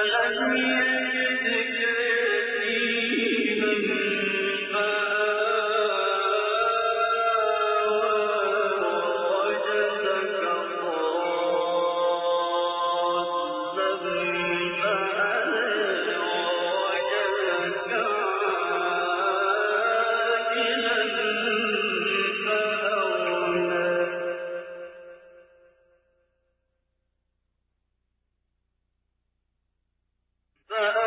الذي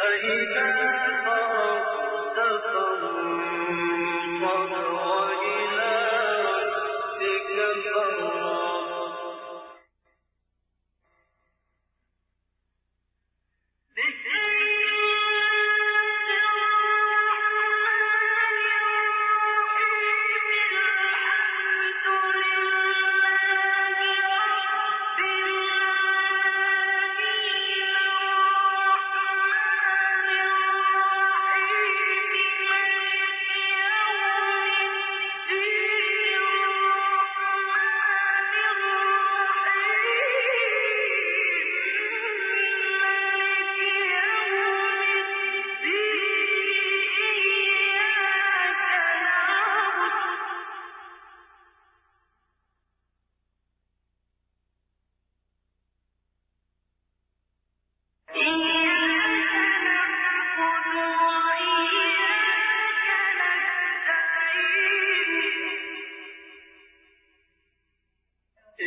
فإذا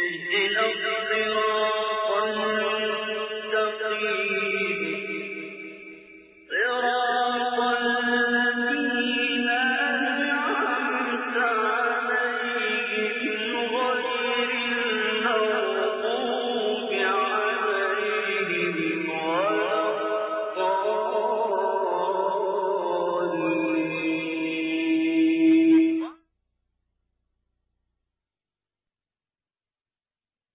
اهدنا الصراط